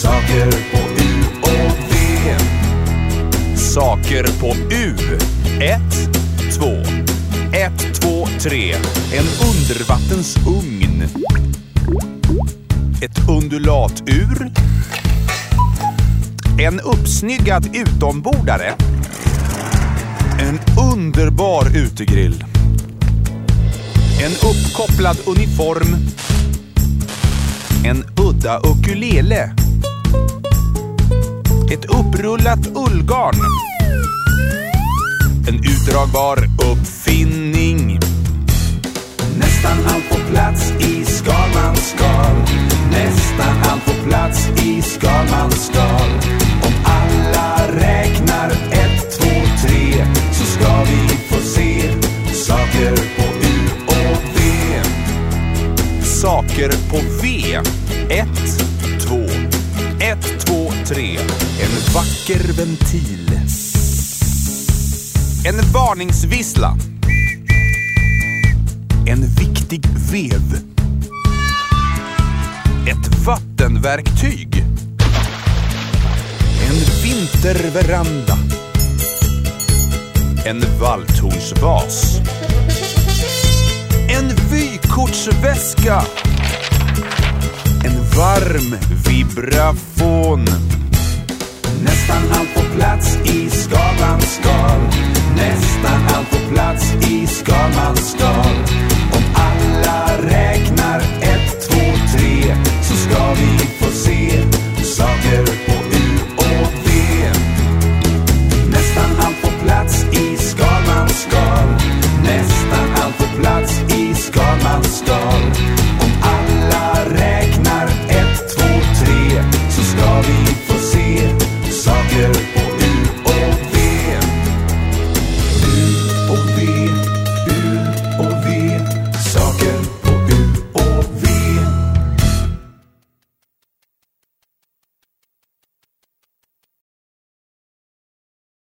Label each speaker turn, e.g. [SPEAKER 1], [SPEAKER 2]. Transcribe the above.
[SPEAKER 1] Saker på U och V. Saker på U. 1, 2, 1, 2, 3. En undervattensugn. Ett undulatur. En uppsnyggad utombordare. En underbar utegrill. En uppkopplad uniform. En udda ukulele. Ett upprullat ullgarn. En utdragbar uppfinning. Nästan allt på plats i Skalmans skal. Nästan allt på plats i Skalmans skal. Om alla räknar ett, två, tre så ska vi få se saker på U och V. Saker på V. Ett, två, ett, två, tre. En vacker ventil. En varningsvissla. En viktig vev. Ett vattenverktyg. En vinterveranda. En valthornsvas. En vykortsväska. Varm vibrafon. Nästan allt på plats i skalan